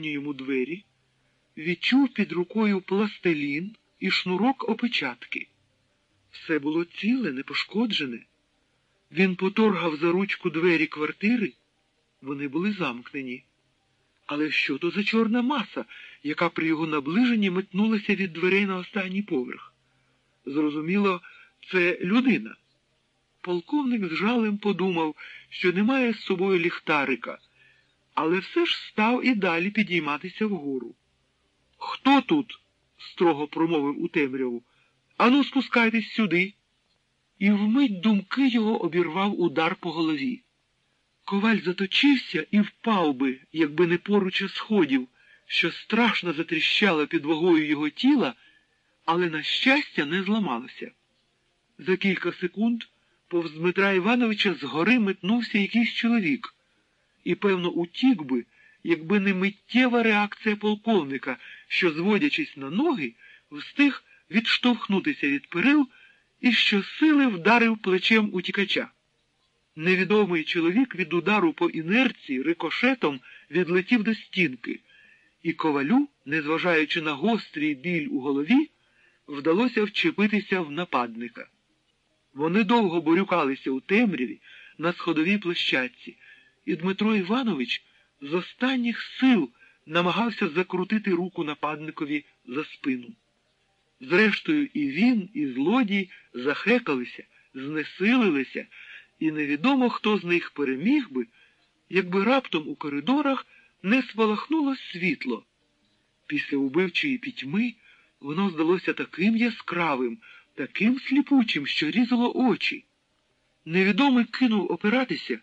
потрібні йому двері, відчув під рукою пластилін і шнурок опечатки. Все було ціле, непошкоджене. Він поторгав за ручку двері квартири, вони були замкнені. Але що то за чорна маса, яка при його наближенні метнулася від дверей на останній поверх? Зрозуміло, це людина. Полковник з жалем подумав, що немає з собою ліхтарика, але все ж став і далі підійматися вгору. Хто тут? строго промовив у темряву. Ану, спускайтесь сюди. І вмить думки його обірвав удар по голові. Коваль заточився і впав би, якби не поруча сходів, що страшно затріщало під вагою його тіла, але, на щастя, не зламалося. За кілька секунд повз Дмитра Івановича згори метнувся якийсь чоловік, і, певно, утік би, якби не миттєва реакція полковника, що, зводячись на ноги, встиг відштовхнутися від перил і щосили вдарив плечем утікача. Невідомий чоловік від удару по інерції рикошетом відлетів до стінки, і ковалю, незважаючи на гострий біль у голові, вдалося вчепитися в нападника. Вони довго борюкалися у темряві на сходовій площадці, і Дмитро Іванович з останніх сил намагався закрутити руку нападникові за спину. Зрештою, і він, і злодій захекалися, знесилилися, і невідомо, хто з них переміг би, якби раптом у коридорах не спалахнуло світло. Після убивчої пітьми воно здалося таким яскравим, таким сліпучим, що різало очі. Невідомий кинув опиратися,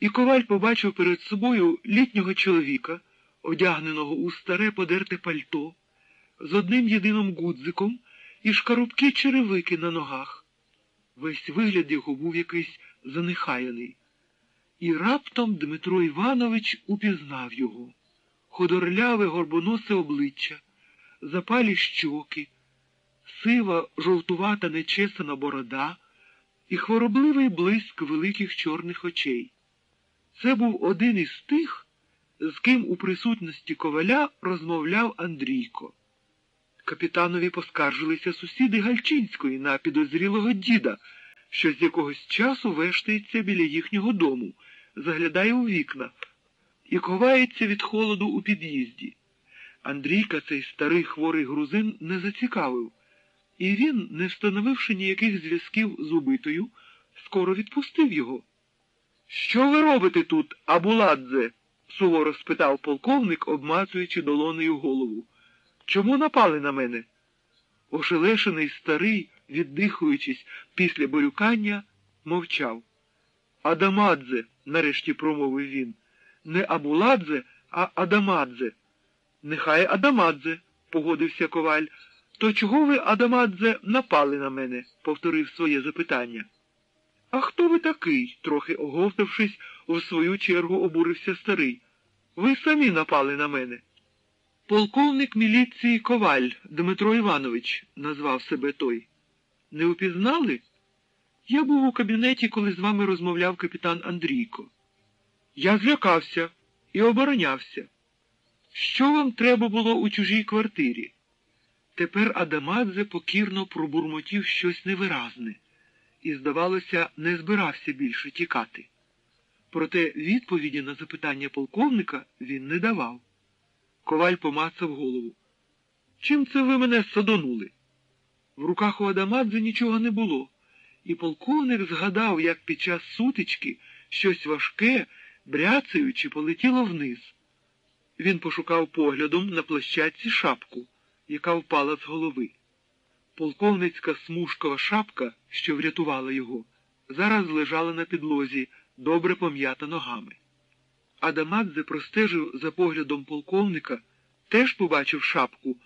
і коваль побачив перед собою літнього чоловіка, одягненого у старе подерте пальто, з одним єдиним гудзиком і шкарубки черевики на ногах. Весь вигляд його був якийсь занехаяний. І раптом Дмитро Іванович упізнав його. Ходорляве горбоносе обличчя, запалі щоки, сива жовтувата нечесана борода і хворобливий блиск великих чорних очей. Це був один із тих, з ким у присутності коваля розмовляв Андрійко. Капітанові поскаржилися сусіди Гальчинської на підозрілого діда, що з якогось часу вештається біля їхнього дому, заглядає у вікна і ховається від холоду у під'їзді. Андрійка цей старий хворий грузин не зацікавив, і він, не встановивши ніяких зв'язків з убитою, скоро відпустив його. Що ви робите тут, Абуладзе? суворо спитав полковник, обмацуючи долонею голову. Чому напали на мене? Ошелешений старий, віддихуючись після борюкання, мовчав. Адамадзе, нарешті промовив він, не Абуладзе, а Адамадзе. Нехай Адамадзе, погодився коваль. То чого ви, Адамадзе, напали на мене? повторив своє запитання. А хто ви такий? трохи оговтавшись, у свою чергу обурився старий. Ви самі напали на мене. Полковник міліції Коваль Дмитро Іванович, назвав себе той. Не упізнали? Я був у кабінеті, коли з вами розмовляв капітан Андрійко. Я злякався і оборонявся. Що вам треба було у чужій квартирі? Тепер Адамадзе покірно пробурмотів щось невиразне і, здавалося, не збирався більше тікати. Проте відповіді на запитання полковника він не давав. Коваль помацав голову. Чим це ви мене садонули? В руках у Адамадзе нічого не було, і полковник згадав, як під час сутички щось важке, бряцаючи, полетіло вниз. Він пошукав поглядом на площадці шапку, яка впала з голови. Полковницька смужкова шапка, що врятувала його, зараз лежала на підлозі, добре пом'ята ногами. Адамадзе простежив за поглядом полковника, теж побачив шапку,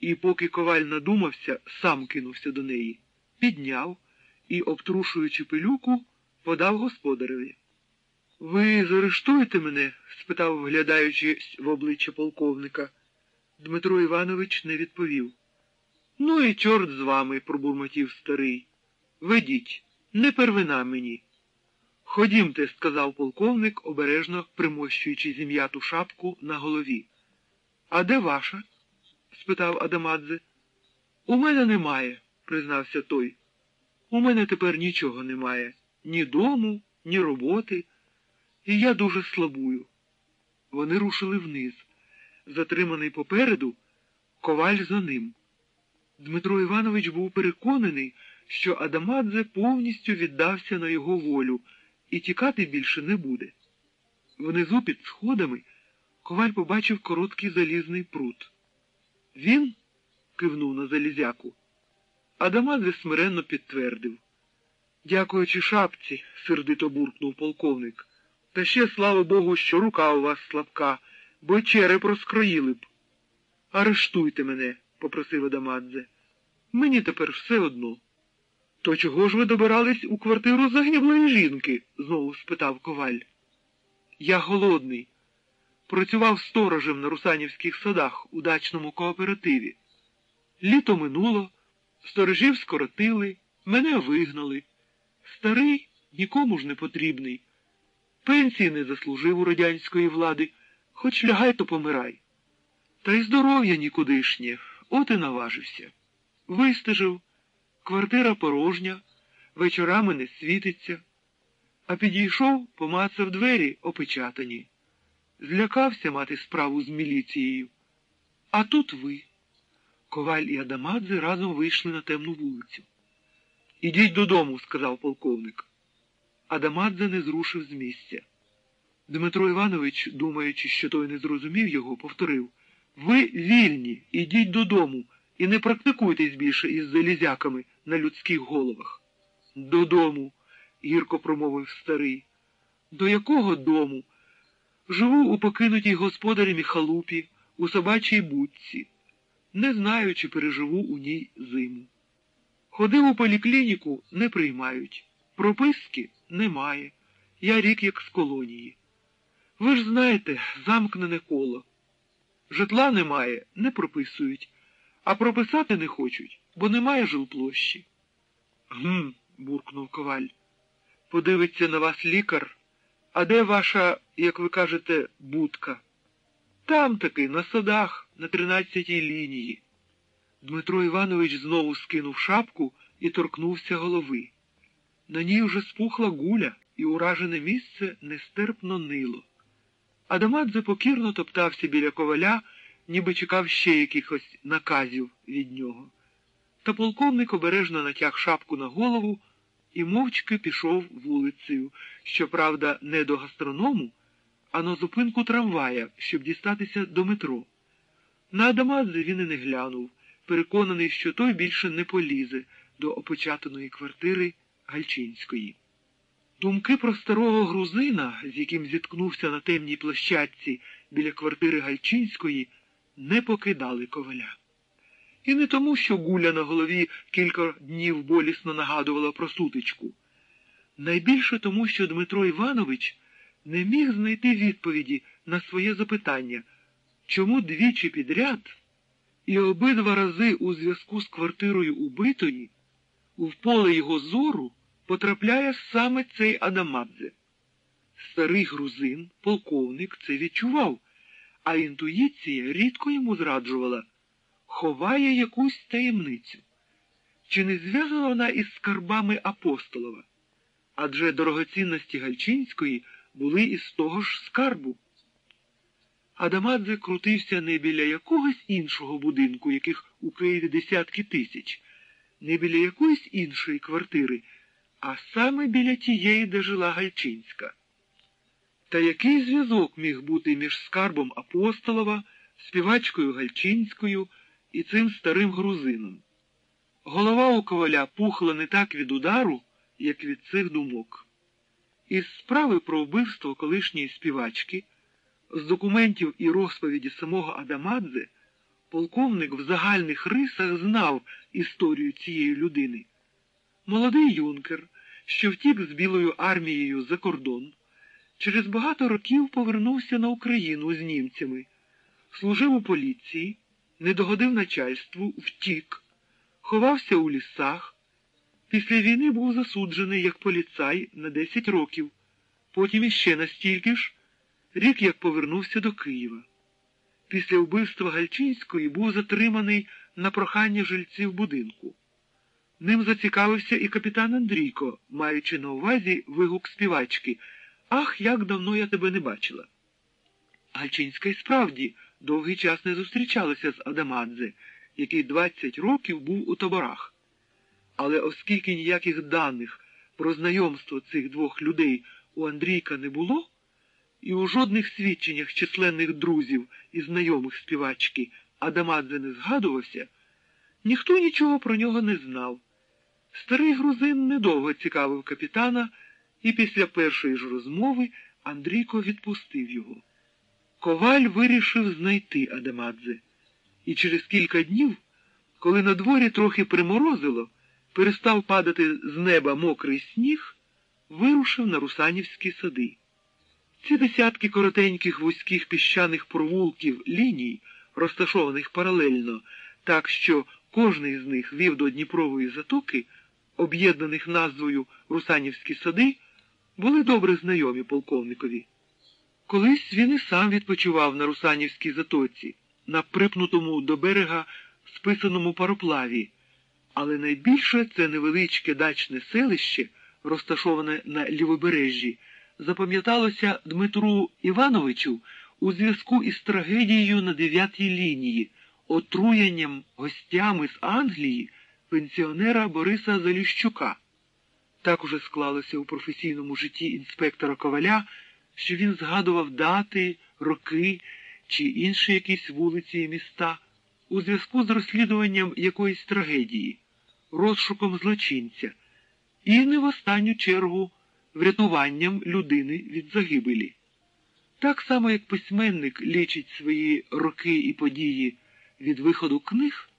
і, поки коваль надумався, сам кинувся до неї, підняв і, обтрушуючи пилюку, подав господареві. Ви заарештуєте мене? спитав, вглядаючи в обличчя полковника. Дмитро Іванович не відповів. Ну і чорт з вами, пробурмотів старий. Ведіть, не первина мені. Ходімте, сказав полковник, обережно примощуючи зім'яту шапку на голові. А де ваша? спитав Адамадзе. У мене немає, признався той. У мене тепер нічого немає. Ні дому, ні роботи. І я дуже слабую. Вони рушили вниз. Затриманий попереду, коваль за ним. Дмитро Іванович був переконаний, що Адамадзе повністю віддався на його волю і тікати більше не буде. Внизу під сходами коваль побачив короткий залізний прут. Він кивнув на залізяку. Адамадзе смиренно підтвердив. Дякуючи шапці, сердито буркнув полковник. Та ще, слава Богу, що рука у вас слабка, бо череп розкроїли б. Арештуйте мене, попросив Адамадзе. Мені тепер все одно. То чого ж ви добирались у квартиру загиблої жінки? знову спитав коваль. Я голодний. Працював сторожем на русанівських садах у дачному кооперативі. Літо минуло, сторожів скоротили, мене вигнали. Старий нікому ж не потрібний. Пенсії не заслужив у радянської влади, хоч лягай, то помирай. Та й здоров'я нікудишнє, от і наважився. Вистежив, квартира порожня, вечорами не світиться, а підійшов, помацав двері опечатані. Злякався мати справу з міліцією. А тут ви. Коваль і Адамадзе разом вийшли на темну вулицю. Ідіть додому, сказав полковник. Адамадзе не зрушив з місця. Дмитро Іванович, думаючи, що той не зрозумів його, повторив Ви вільні, ідіть додому і не практикуйтесь більше із залізяками на людських головах. Додому, гірко промовив старий. До якого дому? Живу у покинутій господарямі халупі, у собачій будці. Не знаю, чи переживу у ній зиму. Ходив у поліклініку, не приймають. Прописки немає. Я рік як з колонії. Ви ж знаєте, замкнене коло. Житла немає, не прописують, а прописати не хочуть, бо немає жилплощі. Гм, буркнув коваль. Подивиться на вас лікар. А де ваша, як ви кажете, будка? Там таки, на садах, на тринадцятій лінії. Дмитро Іванович знову скинув шапку і торкнувся голови. На ній уже спухла гуля, і уражене місце нестерпно нило. Адамадзе покірно топтався біля коваля, ніби чекав ще якихось наказів від нього. Та полковник обережно натяг шапку на голову і мовчки пішов вулицею, щоправда, не до гастроному, а на зупинку трамвая, щоб дістатися до метро. На Адамадзе він і не глянув, переконаний, що той більше не полізе до опечатаної квартири Гальчинської. Думки про старого грузина, з яким зіткнувся на темній площадці біля квартири Гальчинської, не покидали коваля. І не тому, що гуля на голові кілька днів болісно нагадувала про сутичку. Найбільше тому, що Дмитро Іванович не міг знайти відповіді на своє запитання, чому двічі підряд і обидва рази у зв'язку з квартирою убитої в поле його зору потрапляє саме цей Адамадзе. Старий грузин, полковник, це відчував, а інтуїція рідко йому зраджувала, ховає якусь таємницю. Чи не зв'язана вона із скарбами апостолова? Адже дорогоцінності Гальчинської були із того ж скарбу. Адамадзе крутився не біля якогось іншого будинку, яких у Києві десятки тисяч, не біля якоїсь іншої квартири, а саме біля тієї, де жила Гальчинська. Та який зв'язок міг бути між скарбом Апостолова, співачкою Гальчинською і цим старим грузином? Голова у коваля пухла не так від удару, як від цих думок. Із справи про вбивство колишньої співачки, з документів і розповіді самого Адамадзе, полковник в загальних рисах знав історію цієї людини. Молодий юнкер, що втік з Білою армією за кордон, через багато років повернувся на Україну з німцями, служив у поліції, не догодив начальству, втік, ховався у лісах. Після війни був засуджений як поліцай на 10 років, потім іще настільки ж, рік як повернувся до Києва. після вбивства Гальчинської був затриманий на прохання жильців будинку. Ним зацікавився і капітан Андрійко, маючи на увазі вигук співачки Ах, як давно я тебе не бачила. Гальчинська й справді довгий час не зустрічалася з Адамадзе, який 20 років був у таборах. Але оскільки ніяких даних про знайомство цих двох людей у Андрійка не було, і у жодних свідченнях численних друзів і знайомих співачки Адамадзе не згадувався, ніхто нічого про нього не знав. Старий грузин недовго цікавив капітана, і після першої ж розмови Андрійко відпустив його. Коваль вирішив знайти Адамадзе, і через кілька днів, коли на дворі трохи приморозило, перестав падати з неба мокрий сніг, вирушив на русанівські сади. Ці десятки коротеньких вузьких піщаних провулків ліній, розташованих паралельно, так що кожний з них вів до Дніпрової затоки, об'єднаних назвою Русанівські сади, були добре знайомі полковникові. Колись він і сам відпочивав на Русанівській затоці, на припнутому до берега списаному пароплаві, але найбільше це невеличке дачне селище, розташоване на лівобережжі, запам'яталося Дмитру Івановичу у зв'язку із трагедією на дев'ятій лінії, отруєнням гостями з Англії пенсіонера Бориса Заліщука. Так уже склалося у професійному житті інспектора Коваля, що він згадував дати, роки чи інші якісь вулиці і міста у зв'язку з розслідуванням якоїсь трагедії, розшуком злочинця і не в останню чергу врятуванням людини від загибелі. Так само, як письменник лічить свої роки і події від виходу книг,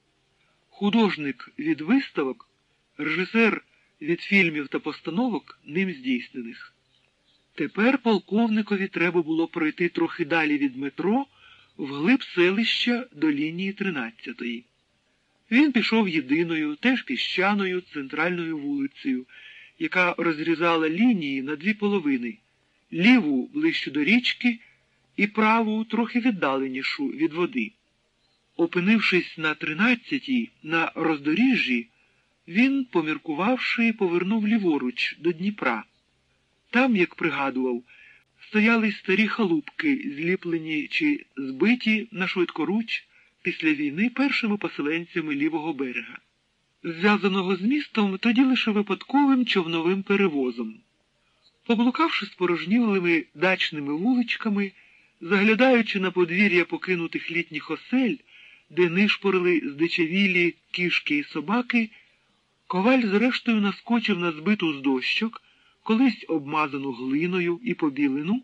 художник від виставок, режисер від фільмів та постановок ним здійснених. Тепер полковникові треба було пройти трохи далі від метро вглиб селища до лінії 13-ї. Він пішов єдиною, теж піщаною центральною вулицею, яка розрізала лінії на дві половини ліву ближче до річки і праву трохи віддаленішу від води. Опинившись на 13-й, на роздоріжжі, він, поміркувавши, повернув ліворуч до Дніпра. Там, як пригадував, стояли старі халупки, зліплені чи збиті на швидкоруч після війни першими поселенцями лівого берега, зв'язаного з містом тоді лише випадковим човновим перевозом. Поблукавши спорожнілими дачними вуличками, заглядаючи на подвір'я покинутих літніх осель, де нишпорили здичавілі кішки і собаки, коваль зрештою наскочив на збиту з дощок колись обмазану глиною і побілену,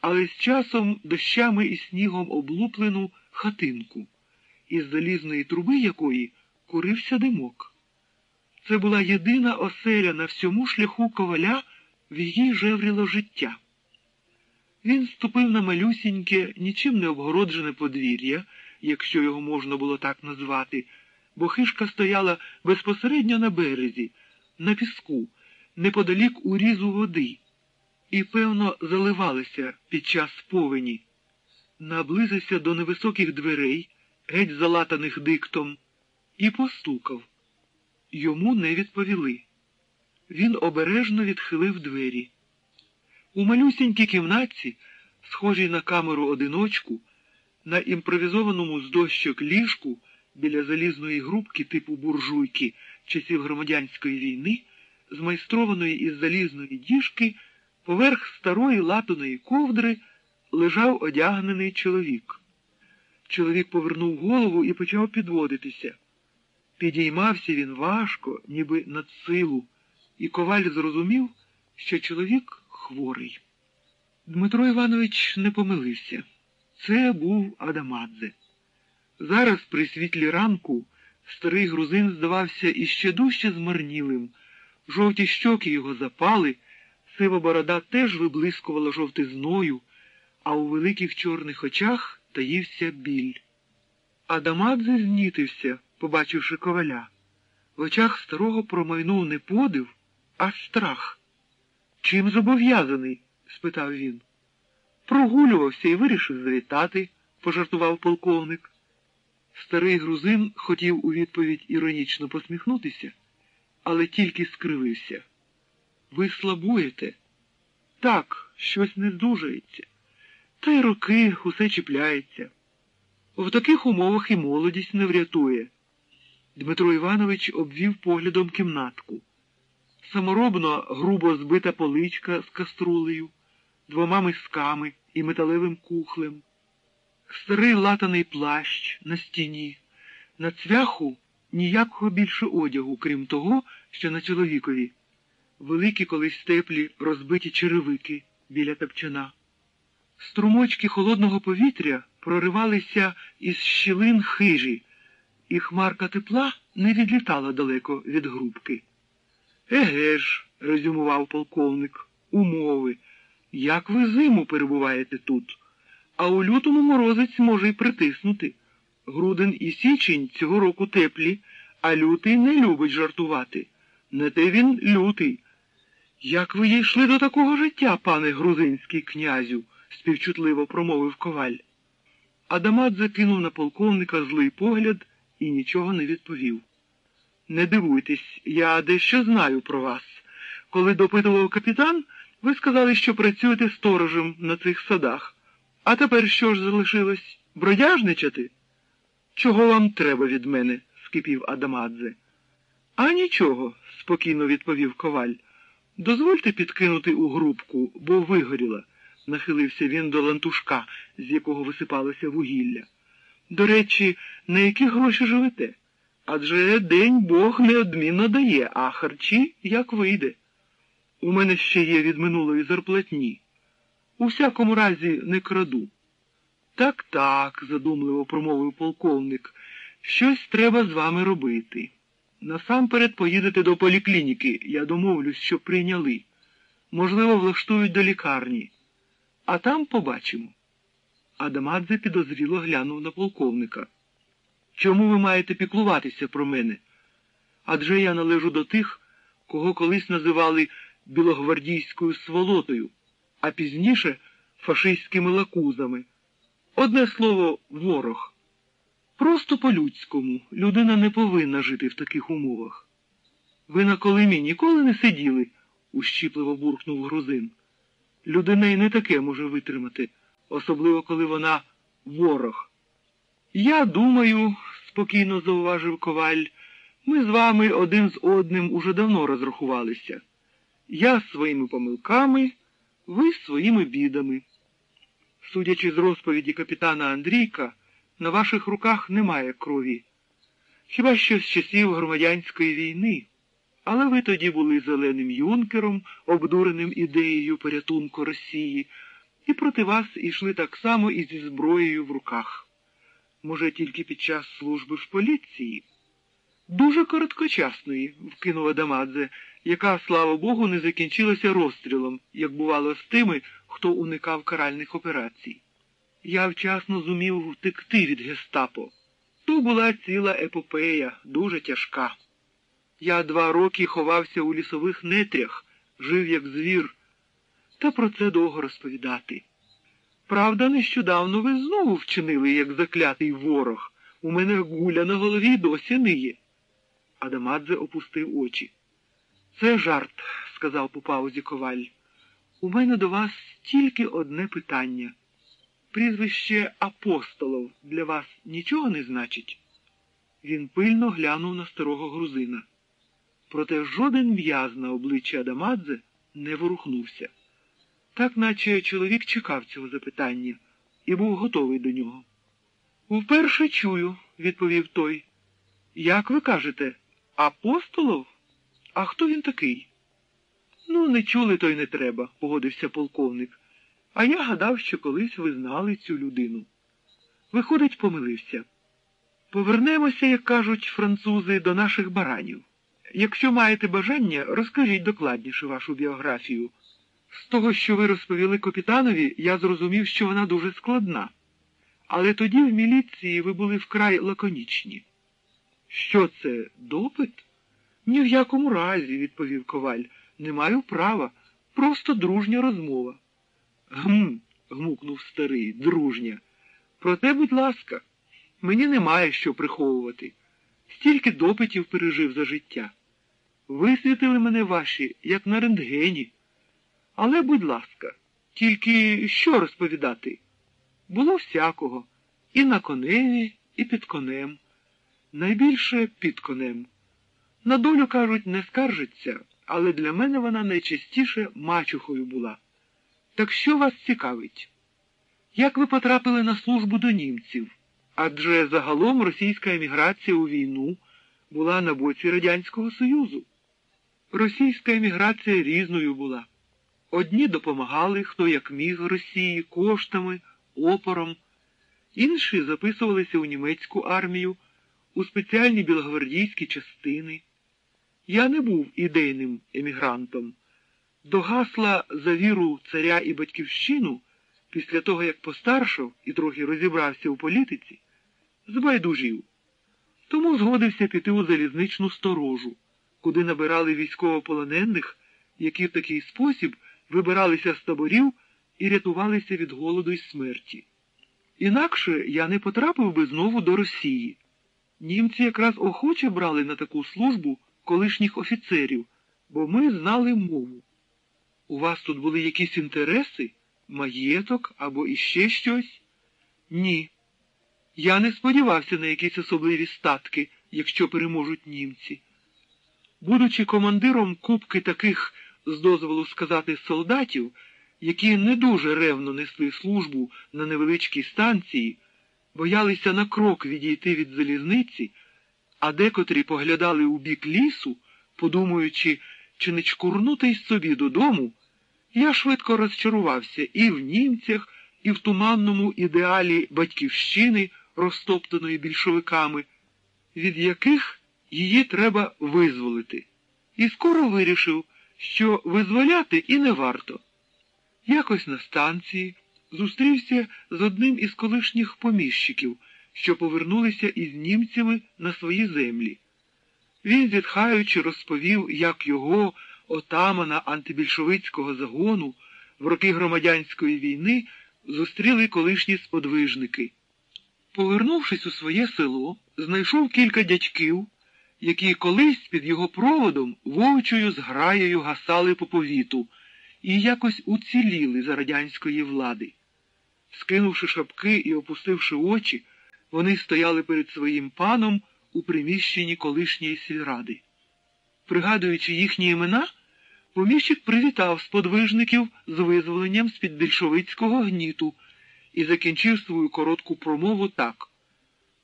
але з часом дощами і снігом облуплену хатинку, із залізної труби якої курився димок. Це була єдина оселя на всьому шляху коваля, в її жевріло життя. Він ступив на малюсіньке, нічим не обгороджене подвір'я, якщо його можна було так назвати, бо хишка стояла безпосередньо на березі, на піску неподалік урізу води і, певно, заливалися під час повені. Наблизився до невисоких дверей, геть залатаних диктом, і постукав. Йому не відповіли. Він обережно відхилив двері. У малюсінькій кімнатці, схожій на камеру одиночку, на імпровізованому з дощок ліжку біля залізної грубки типу буржуйки часів громадянської війни змайстрованої із залізної діжки, поверх старої латаної ковдри лежав одягнений чоловік. Чоловік повернув голову і почав підводитися. Підіймався він важко, ніби над силу, і коваль зрозумів, що чоловік хворий. Дмитро Іванович не помилився. Це був Адамадзе. Зараз, при світлі ранку, старий грузин здавався іще дужче змарнілим. Жовті щоки його запали, сива борода теж виблискувала жовтизною, а у великих чорних очах таївся біль. Адамадзе знітився, побачивши коваля. В очах старого промайнув не подив, а страх. Чим зобов'язаний? спитав він. Прогулювався і вирішив завітати, пожартував полковник. Старий грузин хотів у відповідь іронічно посміхнутися, але тільки скривився. Ви слабуєте? Так, щось не здужається. Та й роки усе чіпляється. В таких умовах і молодість не врятує. Дмитро Іванович обвів поглядом кімнатку. Саморобно грубо збита поличка з каструлею, двома мисками і металевим кухлем, старий латаний плащ на стіні, на цвяху ніякого більше одягу, крім того, що на чоловікові, великі колись теплі розбиті черевики біля тапчана. Струмочки холодного повітря проривалися із щілин хижі, і хмарка тепла не відлітала далеко від грубки. Еге ж, резюмував полковник, умови. Як ви зиму перебуваєте тут? А у лютому морозець може й притиснути. Грудень і січень цього року теплі, а лютий не любить жартувати. Не те він лютий. Як ви йшли до такого життя, пане грузинський князю? співчутливо промовив коваль. Адамат закинув на полковника злий погляд і нічого не відповів. Не дивуйтесь, я дещо знаю про вас. Коли допитував капітан, ви сказали, що працюєте сторожем на цих садах. А тепер що ж залишилось? Бродяжничати? Чого вам треба від мене? скипів Адамадзе. А нічого, спокійно відповів коваль. Дозвольте підкинути у грубку, бо вигоріла, нахилився він до лантушка, з якого висипалося вугілля. До речі, на які гроші живете? Адже день Бог неодмінно дає, а харчі як вийде. У мене ще є від минулої зарплатні. У всякому разі не краду. Так, так, задумливо промовив полковник, щось треба з вами робити. Насамперед поїдете до поліклініки, я домовлюсь, що прийняли. Можливо, влаштують до лікарні. А там побачимо. Адамадзе підозріло глянув на полковника. Чому ви маєте піклуватися про мене? Адже я належу до тих, кого колись називали білогвардійською сволотою, а пізніше фашистськими лакузами. Одне слово, ворог. Просто по-людському людина не повинна жити в таких умовах. Ви на колимі ніколи не сиділи, ущіпливо буркнув грузин. Людина й не таке може витримати, особливо коли вона ворог. Я думаю, спокійно зауважив коваль, ми з вами один з одним уже давно розрахувалися. Я своїми помилками, ви своїми бідами. Судячи з розповіді капітана Андрійка, на ваших руках немає крові. Хіба що з часів громадянської війни, але ви тоді були зеленим юнкером, обдуреним ідеєю порятунку Росії, і проти вас ішли так само і зі зброєю в руках. Може, тільки під час служби в поліції? Дуже короткочасної, вкинув Адамадзе, яка, слава Богу, не закінчилася розстрілом, як бувало з тими, хто уникав каральних операцій. Я вчасно зумів втекти від гестапо. То була ціла епопея, дуже тяжка. Я два роки ховався у лісових нетрях, жив як звір, та про це довго розповідати. Правда, нещодавно ви знову вчинили, як заклятий ворог. У мене гуля на голові досі ниє. Адамадзе опустив очі. Це жарт, сказав по паузі коваль. У мене до вас тільки одне питання. Прізвище апостолов для вас нічого не значить? Він пильно глянув на старого грузина. Проте жоден м'яз на обличчі Адамадзе не ворухнувся. Так наче чоловік чекав цього запитання і був готовий до нього. Вперше чую, відповів той. Як ви кажете, апостолов? А хто він такий? Ну, не чули, то й не треба, погодився полковник. А я гадав, що колись ви знали цю людину. Виходить, помилився. Повернемося, як кажуть французи, до наших баранів. Якщо маєте бажання, розкажіть докладніше вашу біографію. З того, що ви розповіли капітанові, я зрозумів, що вона дуже складна. Але тоді в міліції ви були вкрай лаконічні. Що це, допит? Ні в якому разі, відповів коваль, не маю права, просто дружня розмова. Гм, гмукнув старий, дружня. Проте, будь ласка, мені немає що приховувати. Стільки допитів пережив за життя. Висвітили мене ваші, як на рентгені. Але, будь ласка, тільки що розповідати? Було всякого, і на коневі, і під конем. Найбільше під конем. На долю, кажуть, не скаржиться, але для мене вона найчастіше мачухою була. Так що вас цікавить? Як ви потрапили на службу до німців? Адже загалом російська еміграція у війну була на боці Радянського Союзу. Російська еміграція різною була. Одні допомагали, хто як міг Росії, коштами, опором, інші записувалися у німецьку армію, у спеціальні білогвардійські частини. Я не був ідейним емігрантом. До гасла за віру царя і батьківщину, після того, як постаршав і трохи розібрався у політиці, збайдужів. Тому згодився піти у залізничну сторожу, куди набирали військовополонених, які в такий спосіб вибиралися з таборів і рятувалися від голоду й смерті. Інакше я не потрапив би знову до Росії. Німці якраз охоче брали на таку службу колишніх офіцерів, бо ми знали мову. У вас тут були якісь інтереси, маєток або іще щось? Ні. Я не сподівався на якісь особливі статки, якщо переможуть німці. Будучи командиром кубки таких, з дозволу сказати, солдатів, які не дуже ревно несли службу на невеличкій станції, боялися на крок відійти від залізниці, а декотрі поглядали у бік лісу, подумаючи, чи не чкурнути собі додому, я швидко розчарувався і в німцях, і в туманному ідеалі батьківщини, розтоптаної більшовиками, від яких її треба визволити. І скоро вирішив, що визволяти і не варто. Якось на станції зустрівся з одним із колишніх поміщиків, що повернулися із німцями на свої землі. Він, зітхаючи, розповів, як його, отамана антибільшовицького загону, в роки громадянської війни зустріли колишні сподвижники. Повернувшись у своє село, знайшов кілька дядьків, які колись під його проводом вовчою зграєю гасали по повіту і якось уціліли за радянської влади. Скинувши шапки і опустивши очі, вони стояли перед своїм паном у приміщенні колишньої сільради. Пригадуючи їхні імена, поміщик привітав сподвижників з визволенням з-під більшовицького гніту і закінчив свою коротку промову так.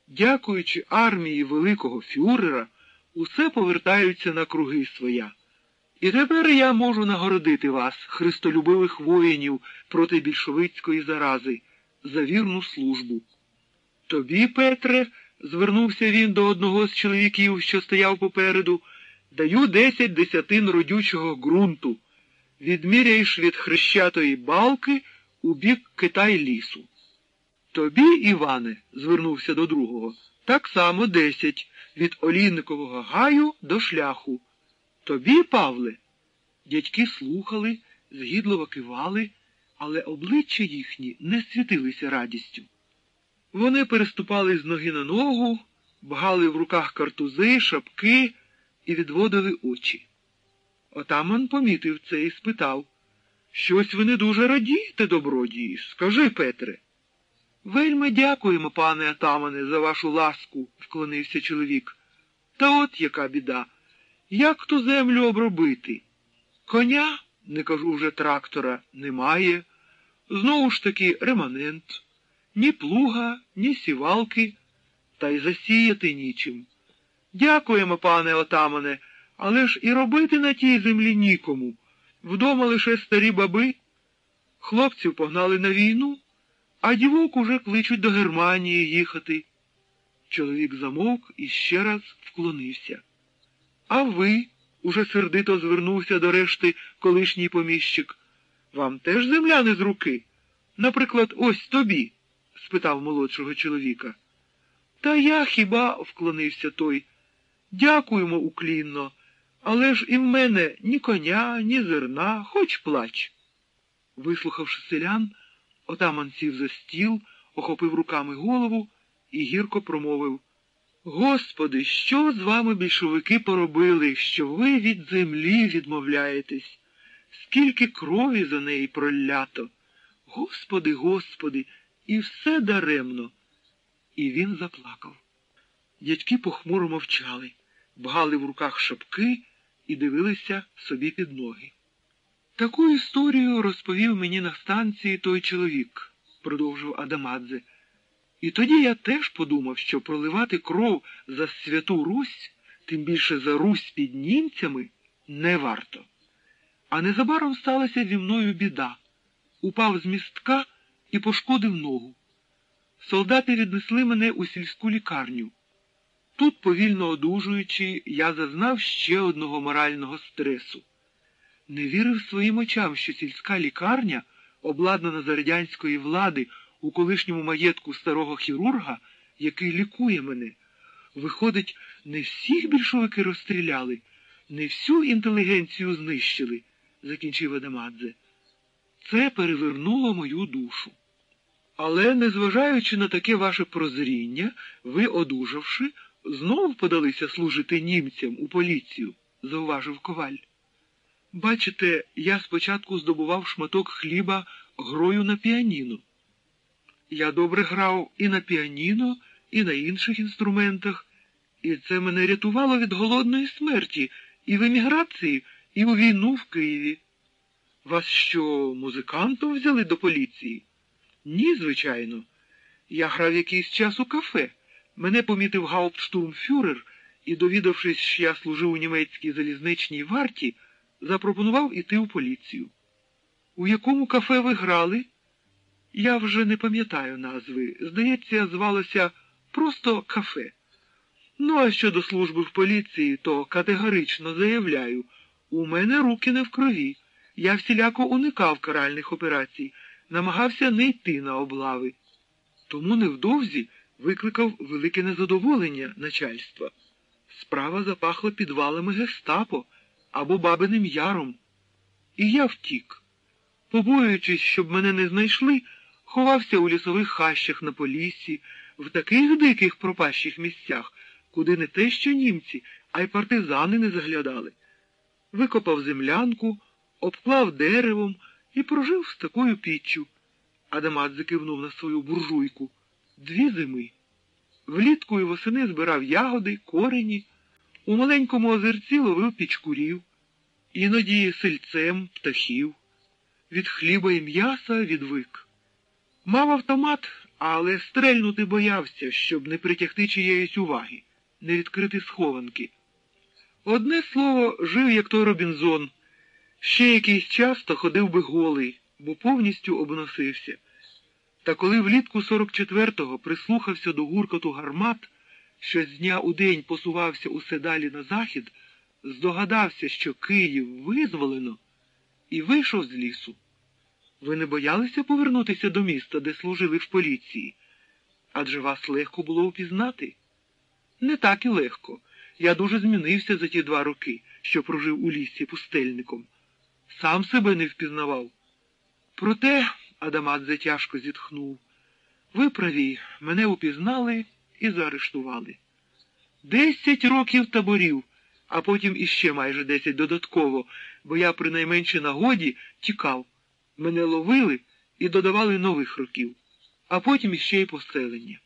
Дякуючи армії великого фюрера, усе повертаються на круги своя. І тепер я можу нагородити вас, христолюбивих воїнів проти більшовицької зарази, за вірну службу. Тобі, Петре, звернувся він до одного з чоловіків, що стояв попереду, даю десять десятин родючого ґрунту. Відміряєш від хрещатої балки у бік Китай лісу. Тобі, Іване, звернувся до другого, так само десять від олійникового гаю до шляху. Тобі, Павле? Дядьки слухали, згідливо кивали, але обличчя їхні не світилися радістю. Вони переступали з ноги на ногу, бгали в руках картузи, шапки і відводили очі. Отаман помітив це і спитав Щось ви не дуже радієте, добродії? Скажи, Петре. Вельми дякуємо, пане атамане, за вашу ласку, вклонився чоловік. Та от яка біда. Як ту землю обробити? Коня, не кажу вже трактора, немає. Знову ж таки реманент. Ні плуга, ні сівалки, та й засіяти нічим. Дякуємо, пане отамане, але ж і робити на тій землі нікому. Вдома лише старі баби. Хлопців погнали на війну, а дівок уже кличуть до Германії їхати. Чоловік замовк і ще раз вклонився. А ви, уже сердито звернувся до решти колишній поміщик, вам теж земля не з руки? Наприклад, ось тобі? Спитав молодшого чоловіка. Та я хіба, вклонився той. Дякуємо уклінно, але ж і в мене ні коня, ні зерна, хоч плач. Вислухавши селян, отаман сів за стіл, охопив руками голову і гірко промовив Господи, що з вами більшовики поробили, що ви від землі відмовляєтесь? Скільки крові за неї пролято? Господи, Господи, і все даремно. І він заплакав. Дядьки похмуро мовчали, бгали в руках шапки і дивилися собі під ноги. Таку історію розповів мені на станції той чоловік, продовжив Адамадзе. І тоді я теж подумав, що проливати кров за святу Русь, тим більше за Русь під німцями, не варто. А незабаром сталася зі мною біда. Упав з містка і пошкодив ногу. Солдати віднесли мене у сільську лікарню. Тут, повільно одужуючи, я зазнав ще одного морального стресу. Не вірив своїм очам, що сільська лікарня, обладнана за радянської влади у колишньому маєтку старого хірурга, який лікує мене. Виходить, не всіх більшовики розстріляли, не всю інтелігенцію знищили, закінчив Адамадзе. Це перевернуло мою душу. Але, незважаючи на таке ваше прозріння, ви, одужавши, знову подалися служити німцям у поліцію, зауважив коваль. Бачите, я спочатку здобував шматок хліба грою на піаніно. Я добре грав і на піаніно, і на інших інструментах, і це мене рятувало від голодної смерті і в еміграції, і у війну в Києві. Вас що, музикантом взяли до поліції? Ні, звичайно. Я грав якийсь час у кафе. Мене помітив гауптштурмфюрер і, довідавшись, що я служив у німецькій залізничній варті, запропонував іти у поліцію. У якому кафе ви грали? Я вже не пам'ятаю назви. Здається, звалося просто кафе. Ну, а щодо служби в поліції, то категорично заявляю, у мене руки не в крові. Я всіляко уникав каральних операцій, намагався не йти на облави. Тому невдовзі викликав велике незадоволення начальства. Справа запахла підвалами гестапо або Бабиним яром. І я втік. Побоюючись, щоб мене не знайшли, ховався у лісових хащах на полісі, в таких диких пропащих місцях, куди не те, що німці, а й партизани не заглядали. Викопав землянку, обклав деревом і прожив з такою піччю. Адамадзе кивнув на свою буржуйку. Дві зими. Влітку і восени збирав ягоди, корені, у маленькому озерці ловив пічкурів, іноді сельцем, птахів, від хліба і м'яса відвик. Мав автомат, але стрельнути боявся, щоб не притягти чиєїсь уваги, не відкрити схованки. Одне слово, жив, як той Робінзон. Ще якийсь час то ходив би голий, бо повністю обносився. Та коли влітку 44-го прислухався до гуркоту гармат, що з дня у день посувався усе далі на захід, здогадався, що Київ визволено, і вийшов з лісу. Ви не боялися повернутися до міста, де служили в поліції? Адже вас легко було впізнати? Не так і легко. Я дуже змінився за ті два роки, що прожив у лісі пустельником. Сам себе не впізнавав. Проте, Адамадзе тяжко зітхнув, ви праві, мене упізнали і заарештували. Десять років таборів, а потім іще майже десять додатково, бо я при найменшій нагоді тікав. Мене ловили і додавали нових років, а потім іще й поселення.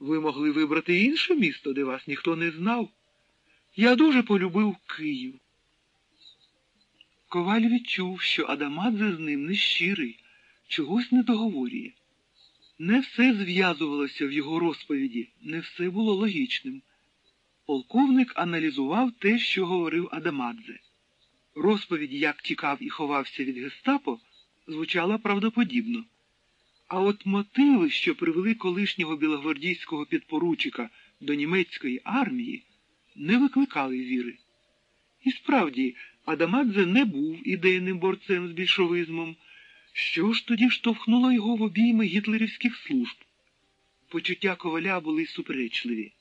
Ви могли вибрати інше місто, де вас ніхто не знав. Я дуже полюбив Київ. Коваль відчув, що Адамадзе з ним нещирий, чогось не договорює. Не все зв'язувалося в його розповіді, не все було логічним. Полковник аналізував те, що говорив Адамадзе. Розповідь, як тікав і ховався від гестапо, звучала правдоподібно. А от мотиви, що привели колишнього білогвардійського підпоручика до німецької армії, не викликали віри. І справді, Адамадзе не був ідейним борцем з більшовизмом. Що ж тоді штовхнуло його в обійми гітлерівських служб? Почуття коваля були суперечливі.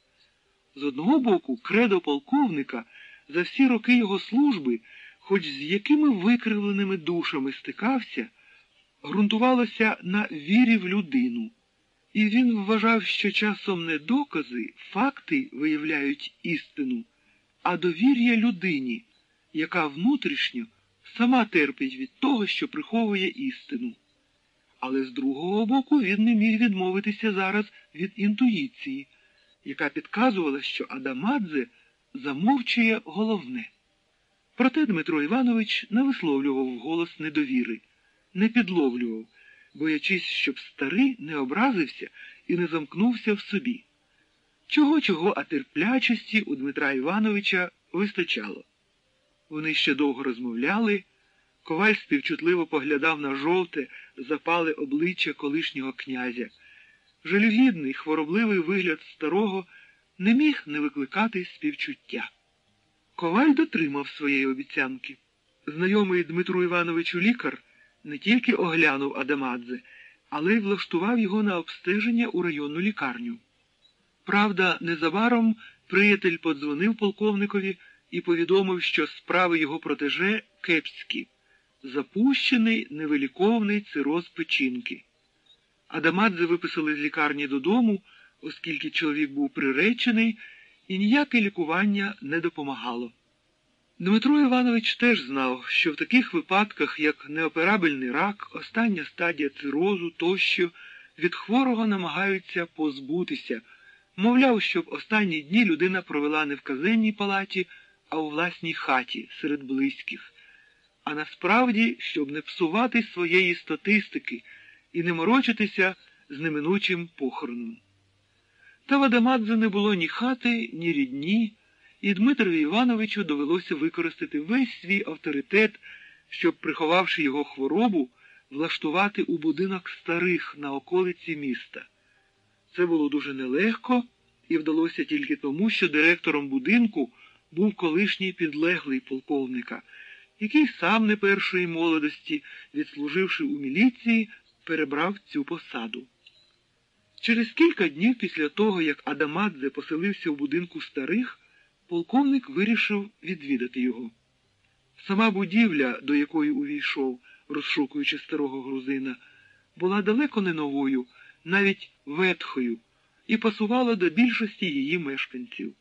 З одного боку, кредо полковника за всі роки його служби, хоч з якими викривленими душами стикався, ґрунтувалося на вірі в людину І він вважав, що часом не докази, факти виявляють істину, а довір'я людині, яка внутрішньо сама терпить від того, що приховує істину. Але з другого боку він не міг відмовитися зараз від інтуїції, яка підказувала, що Адамадзе замовчує головне. Проте Дмитро Іванович не висловлював голос недовіри, не підловлював, боячись, щоб старий не образився і не замкнувся в собі. Чого, чого, а терплячості у Дмитра Івановича вистачало. Вони ще довго розмовляли. Коваль співчутливо поглядав на жовте, запале обличчя колишнього князя. Жалюгідний, хворобливий вигляд старого не міг не викликати співчуття. Коваль дотримав своєї обіцянки. Знайомий Дмитру Івановичу лікар не тільки оглянув Адамадзе, але й влаштував його на обстеження у районну лікарню. Правда, незабаром приятель подзвонив полковникові і повідомив, що справи його протеже кепські, запущений невиліковний цироз печінки. Адамадзе виписали з лікарні додому, оскільки чоловік був приречений, і ніяке лікування не допомагало. Дмитро Іванович теж знав, що в таких випадках, як неоперабельний рак, остання стадія цирозу тощо, від хворого намагаються позбутися, мовляв, щоб останні дні людина провела не в казенній палаті, а у власній хаті серед близьких. А насправді, щоб не псувати своєї статистики і не морочитися з неминучим похороном. Та в Адамадзе не було ні хати, ні рідні, і Дмитрові Івановичу довелося використати весь свій авторитет, щоб, приховавши його хворобу, влаштувати у будинок старих на околиці міста. Це було дуже нелегко і вдалося тільки тому, що директором будинку був колишній підлеглий полковника, який сам не першої молодості, відслуживши у міліції, перебрав цю посаду. Через кілька днів після того, як Адамадзе поселився у будинку старих, полковник вирішив відвідати його. Сама будівля, до якої увійшов, розшукуючи старого грузина, була далеко не новою, навіть ветхою, і пасувала до більшості її мешканців.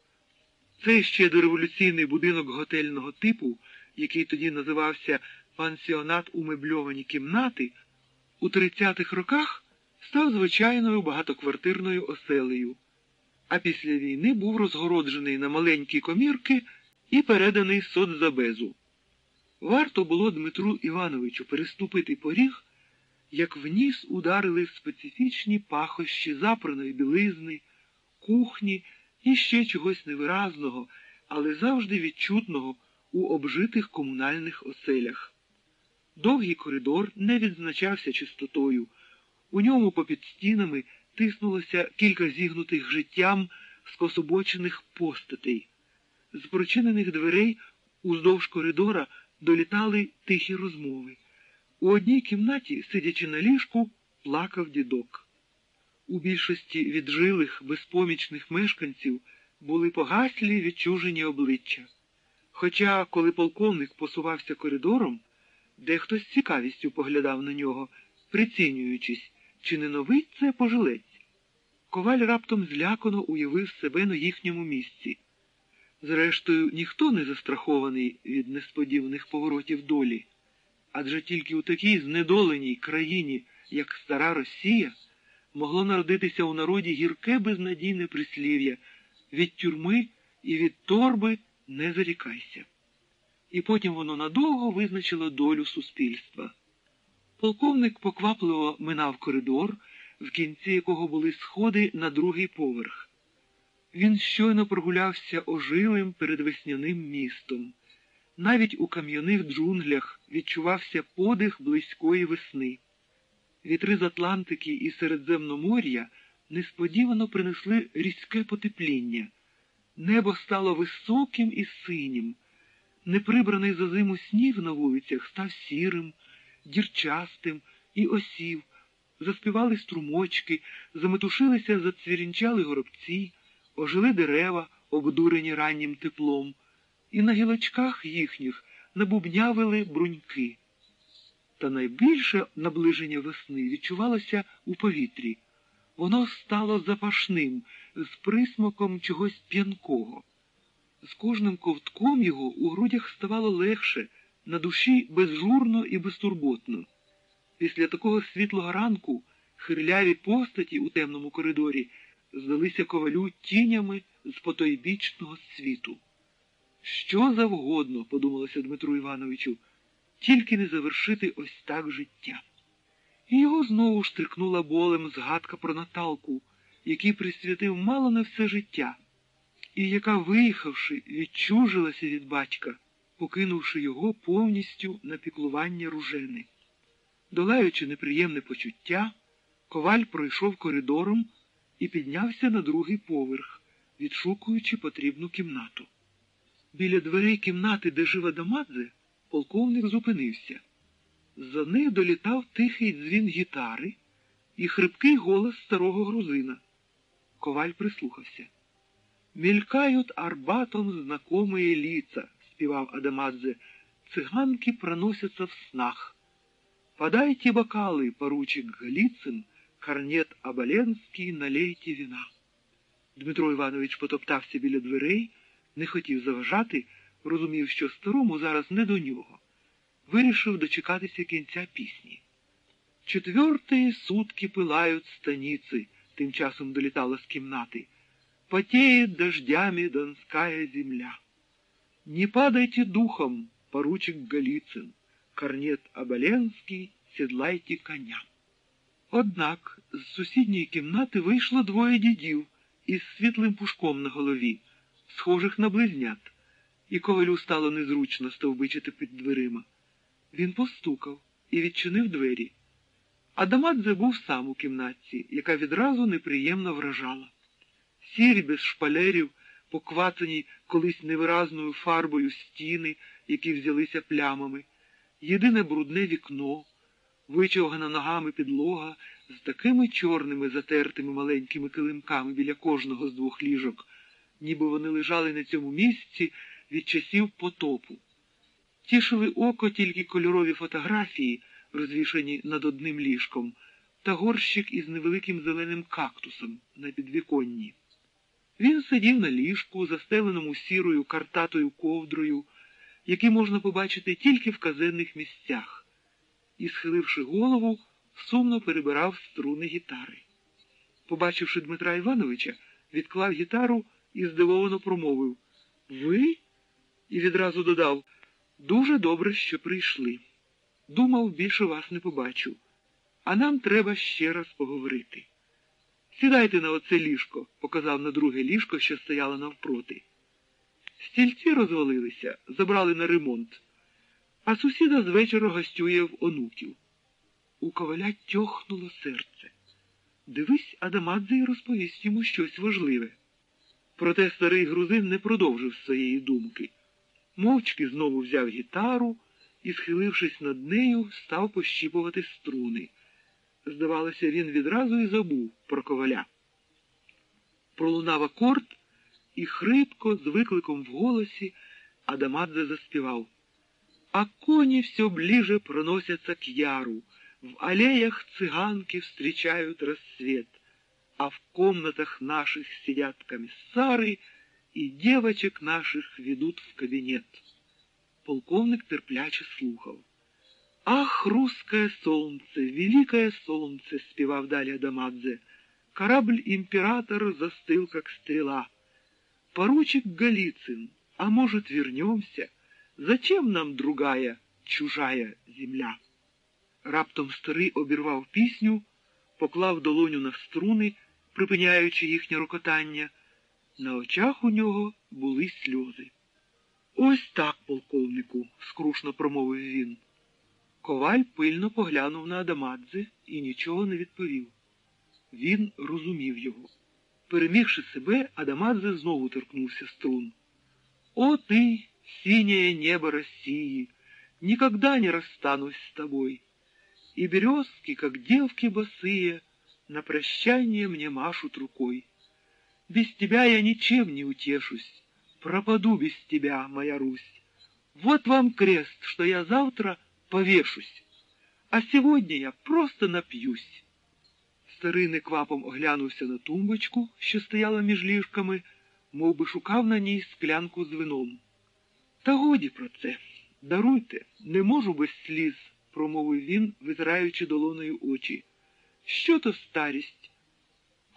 Цей ще дореволюційний будинок готельного типу, який тоді називався пансіонат умебльовані кімнати, у 30-х роках став звичайною багатоквартирною оселею, а після війни був розгороджений на маленькі комірки і переданий соцзабезу. Варто було Дмитру Івановичу переступити поріг, як в ніс ударили специфічні пахощі запраної білизни, кухні і ще чогось невиразного, але завжди відчутного у обжитих комунальних оселях. Довгий коридор не відзначався чистотою. У ньому попід стінами тиснулося кілька зігнутих життям скособочених постатей. З прочинених дверей уздовж коридора долітали тихі розмови. У одній кімнаті, сидячи на ліжку, плакав дідок. У більшості віджилих, безпомічних мешканців були погаслі відчужені обличчя. Хоча, коли полковник посувався коридором, дехто з цікавістю поглядав на нього, прицінюючись, чи не новий це пожилець. Коваль раптом злякано уявив себе на їхньому місці. Зрештою, ніхто не застрахований від несподіваних поворотів долі, адже тільки у такій знедоленій країні, як стара Росія, могло народитися у народі гірке безнадійне прислів'я від тюрми і від торби не зарікайся. І потім воно надовго визначило долю суспільства. Полковник поквапливо минав коридор, в кінці якого були сходи на другий поверх. Він щойно прогулявся ожилим перед весняним містом. Навіть у кам'яних джунглях відчувався подих близької весни. Вітри з Атлантики і Середземномор'я несподівано принесли різке потепління. Небо стало високим і синім. Неприбраний за зиму сніг на вулицях став сірим, дірчастим і осів. Заспівали струмочки, заметушилися, зацвірінчали горобці, ожили дерева, обдурені раннім теплом, і на гілочках їхніх набубнявили бруньки. Та найбільше наближення весни відчувалося у повітрі. Воно стало запашним, з присмаком чогось п'янкого. З кожним ковтком його у грудях ставало легше, на душі безжурно і безтурботно. Після такого світлого ранку хирляві постаті у темному коридорі здалися ковалю тінями з потойбічного світу. Що завгодно, подумалося Дмитру Івановичу, тільки не завершити ось так життя. І його знову штрикнула болем згадка про Наталку, який присвятив мало на все життя, і яка, виїхавши, відчужилася від батька, покинувши його повністю на піклування ружени. Долаючи неприємне почуття, коваль пройшов коридором і піднявся на другий поверх, відшукуючи потрібну кімнату. Біля дверей кімнати, де жив Адамадзе, полковник зупинився. За нею долітав тихий дзвін гітари і хрипкий голос старого грузина. Коваль прислухався. Мелькают арбатом знакомые лица, співав Адамадзе. Циганки проносятся в снах. Подайте бокалы, поручик Голицын, корнет Абаленський, налейте вина. Дмитро Іванович потоптався біля дверей, не хотів заважати, розумів, що старому зараз не до нього. Вирішив дочекатися кінця пісні. Четвертые сутки пылают станицы, тим часом долітала з кімнати. Потеет дождями донская земля. Не падайте духом, поручик Голицын, корнет Оболенський, седлайте коня. Однак з сусідньої кімнати вийшло двоє дідів із світлим пушком на голові, схожих на близнят, і ковалю стало незручно стовбичити під дверима. Він постукав і відчинив двері. Адамадзе був сам у кімнатці, яка відразу неприємно вражала. Сірі без шпалерів, поквацані колись невиразною фарбою стіни, які взялися плямами, єдине брудне вікно, вичовгана ногами підлога з такими чорними затертими маленькими килимками біля кожного з двох ліжок, ніби вони лежали на цьому місці від часів потопу. Тішили око тільки кольорові фотографії, розвішані над одним ліжком, та горщик із невеликим зеленим кактусом на підвіконні. Він сидів на ліжку, застеленому сірою картатою ковдрою, який можна побачити тільки в казенних місцях, і, схиливши голову, сумно перебирав струни гітари. Побачивши Дмитра Івановича, відклав гітару і здивовано промовив Ви? І відразу додав Дуже добре, що прийшли. Думав, більше вас не побачу, а нам треба ще раз поговорити. Сідайте на оце ліжко, показав на друге ліжко, що стояло навпроти. Стільці розвалилися, забрали на ремонт, а сусіда з вечора гостює в онуків. У коваля тьохнуло серце. Дивись, Адамадзе і розповість йому щось важливе. Проте старий грузин не продовжив своєї думки. Мовчки знову взяв гітару і, схилившись над нею, став пощіпувати струни. Здавалося, він відразу і забув про коваля. Пролунав акорд і хрипко, з викликом в голосі, Адамадзе заспівав. А кони все ближе проносятся к яру, в аллеях цыганки встречают рассвет, а в комнатах наших сидят комиссары и девочек наших ведут в кабинет. Полковник терпляче слухав. Ах, русское солнце, великое солнце, спевав далі Адамадзе. Корабль-император застыл, как стрела. Поручик Голицын, а может, вернемся? Зачем нам другая, чужая земля? Раптом старий обірвав пісню, поклав долоню на струни, припиняючи їхнє рокотання. На очах у нього були сльози. Ось так, полковнику, скрушно промовив він. Коваль пильно поглянув на Адамадзе і нічого не відповів. Він розумів його. Перемігши себе, Адамадзе знову торкнувся струн. О ты, синее небо России, никогда не расстанусь с тобой. И березки, как девки босые, на прощание мне машут рукой. Без тебя я ничем не утешусь, пропаду без тебя, моя Русь. Вот вам крест, что я завтра повешусь, а сегодня я просто напьюсь. Старий неквапом оглянувся на тумбочку, що стояла між ліжками, мов би шукав на ній склянку з вином. Та годі про це. Даруйте, не можу без сліз, промовив він, витираючи долоною очі. Що то старість?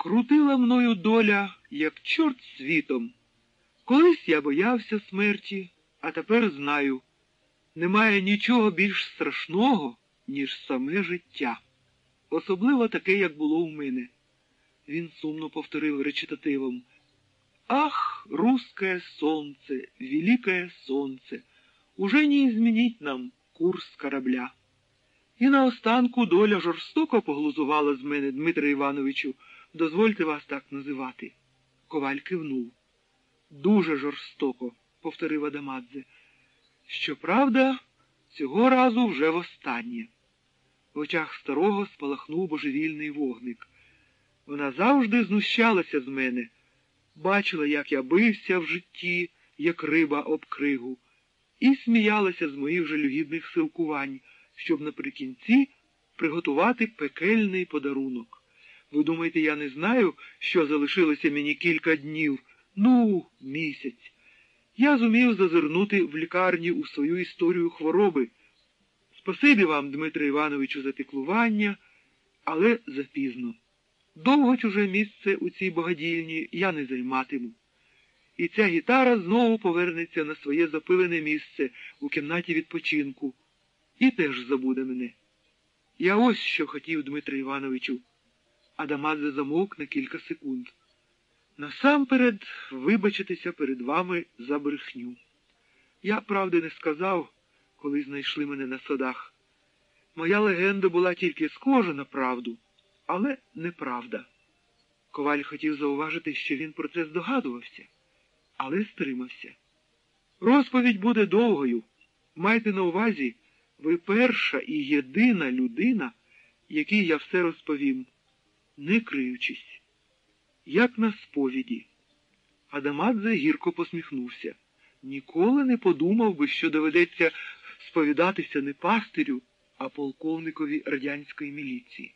Крутила мною доля, як чорт світом. Колись я боявся смерті, а тепер знаю, немає нічого більш страшного, ніж саме життя. Особливо таке, як було у мене. Він сумно повторив речитативом. Ах, русское солнце, великое солнце, уже не изменить нам курс корабля. І наостанку доля жорстоко поглузувала з мене, Дмитре Івановичу, дозвольте вас так називати. Коваль кивнув. Дуже жорстоко, повторив Адамадзе. Щоправда, цього разу вже востаннє. В очах старого спалахнув божевільний вогник. Вона завжди знущалася з мене, бачила, як я бився в житті, як риба об кригу, і сміялася з моїх жалюгідних силкувань, щоб наприкінці приготувати пекельний подарунок. Ви думаєте, я не знаю, що залишилося мені кілька днів, ну, місяць. Я зумів зазирнути в лікарні у свою історію хвороби. Спасибі вам, Дмитре Івановичу, за піклування, але запізно. Довго чуже місце у цій богадільні я не займатиму. І ця гітара знову повернеться на своє запилене місце у кімнаті відпочинку і теж забуде мене. Я ось що хотів, Дмитре Івановичу. Адамадзе замовк на кілька секунд. Насамперед вибачитися перед вами за брехню. Я правди не сказав, коли знайшли мене на садах. Моя легенда була тільки схожа на правду, але неправда. Коваль хотів зауважити, що він про це здогадувався, але стримався. Розповідь буде довгою. Майте на увазі, ви перша і єдина людина, якій я все розповім, не криючись як на сповіді. Адамадзе гірко посміхнувся. Ніколи не подумав би, що доведеться сповідатися не пастирю, а полковникові радянської міліції.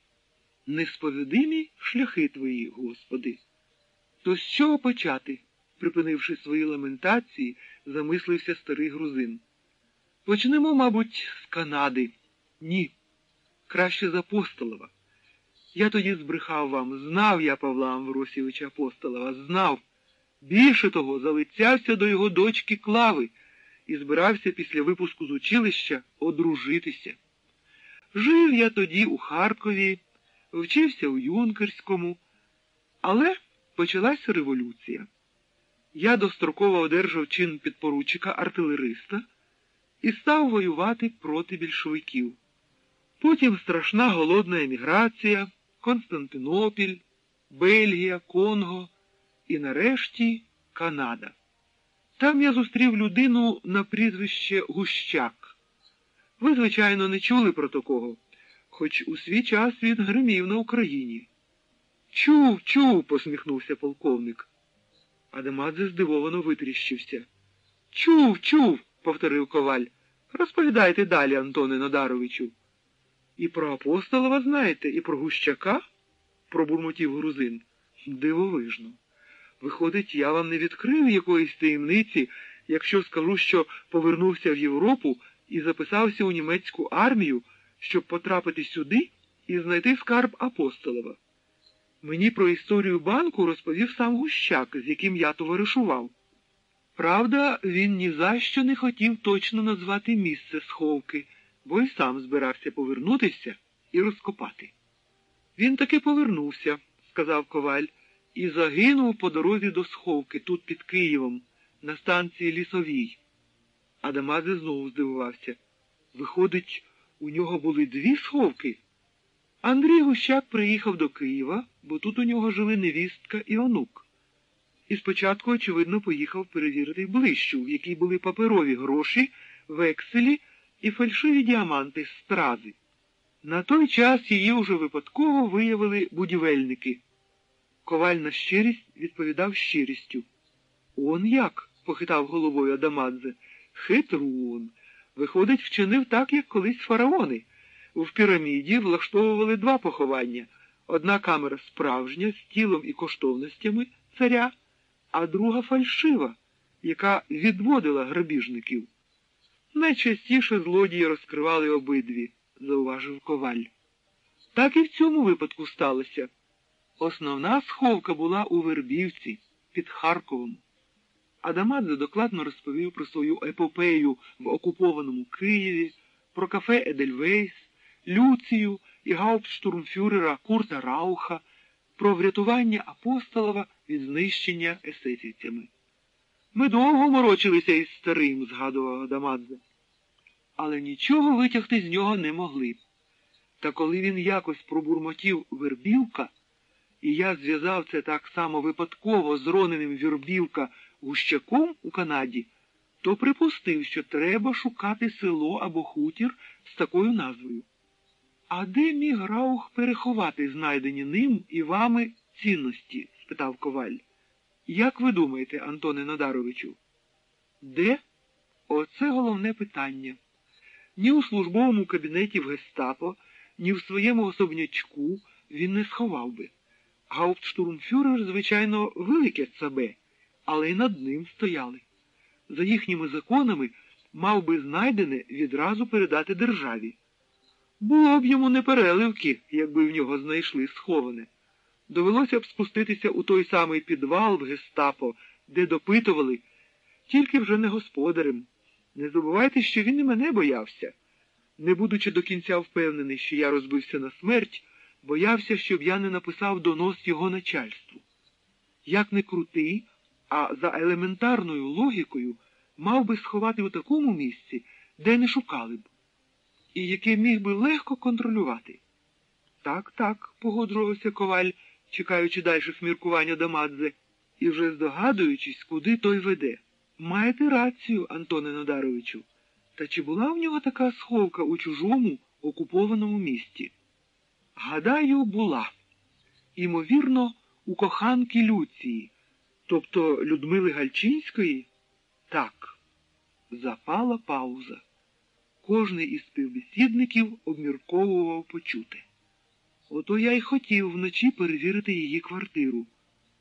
Несповідимі шляхи твої, Господи. То з чого почати? припинивши свої ламентації, замислився старий грузин. Почнемо, мабуть, з Канади. Ні. Краще з Апостолова. Я тоді збрехав вам, знав я Павла Амвросійовича Апостолова, знав. Більше того, залицявся до його дочки Клави і збирався після випуску з училища одружитися. Жив я тоді у Харкові, вчився у Юнкерському, але почалася революція. Я достроково одержав чин підпоручика артилериста і став воювати проти більшовиків. Потім страшна голодна еміграція. Константинопіль, Бельгія, Конго і нарешті Канада. Там я зустрів людину на прізвище Гущак. Ви, звичайно, не чули про такого, хоч у свій час він гримів на Україні. Чув, чув, посміхнувся полковник. Адамадзе здивовано витріщився. Чув, чув, повторив коваль. Розповідайте далі, Антоне Нодаровичу. І про апостолова знаєте, і про Гущака? пробурмотів грузин. Дивовижно. Виходить, я вам не відкрив якоїсь таємниці, якщо скажу, що повернувся в Європу і записався у німецьку армію, щоб потрапити сюди і знайти скарб апостолова. Мені про історію банку розповів сам Гущак, з яким я товаришував. Правда, він ні за що не хотів точно назвати місце сховки бо й сам збирався повернутися і розкопати. Він таки повернувся, сказав коваль, і загинув по дорозі до сховки тут під Києвом, на станції Лісовій. Адамазе знову здивувався. Виходить, у нього були дві сховки. Андрій Гущак приїхав до Києва, бо тут у нього жили невістка і онук. І спочатку, очевидно, поїхав перевірити блищу, в якій були паперові гроші, векселі і фальшиві діаманти з стрази. На той час її уже випадково виявили будівельники. Коваль на щирість відповідав щирістю. Он як? похитав головою Адамадзе. Хитрун. Виходить, вчинив так, як колись фараони. В піраміді влаштовували два поховання Одна камера справжня з тілом і коштовностями царя, а друга фальшива, яка відводила грабіжників. Найчастіше злодії розкривали обидві, зауважив коваль. Так і в цьому випадку сталося. Основна сховка була у Вербівці під Харковом. Адамадзе докладно розповів про свою епопею в окупованому Києві, про кафе Едельвейс, Люцію і гауптштурмфюрера Курта Рауха, про врятування апостолова від знищення есесівцями. Ми довго морочилися із старим, згадував Адамадзе, але нічого витягти з нього не могли. Та коли він якось пробурмотів вербівка, і я зв'язав це так само випадково з роненим Вірбівка гущаком у Канаді, то припустив, що треба шукати село або хутір з такою назвою. А де міг Раух переховати знайдені ним і вами цінності? спитав коваль. Як ви думаєте, Антоне Надаровичу? Де? Оце головне питання. Ні у службовому кабінеті в гестапо, ні в своєму особнячку він не сховав би. Гауптштурмфюрер, звичайно, велике цабе, але й над ним стояли. За їхніми законами мав би знайдене відразу передати державі. Було б йому непереливки, якби в нього знайшли сховане. Довелося б спуститися у той самий підвал в гестапо, де допитували, тільки вже не господарем. Не забувайте, що він і мене боявся. Не будучи до кінця впевнений, що я розбився на смерть, боявся, щоб я не написав донос його начальству. Як не крутий, а за елементарною логікою мав би сховати у такому місці, де не шукали б, і яке міг би легко контролювати. Так, так, погоджувався коваль, чекаючи далі сміркування Дамадзе, і вже здогадуючись, куди той веде. Маєте рацію, Антоне Нодаровичу. Та чи була в нього така сховка у чужому окупованому місті? Гадаю, була. Імовірно, у коханки Люції, тобто Людмили Гальчинської? Так. Запала пауза. Кожний із співбесідників обмірковував почути. Ото я й хотів вночі перевірити її квартиру,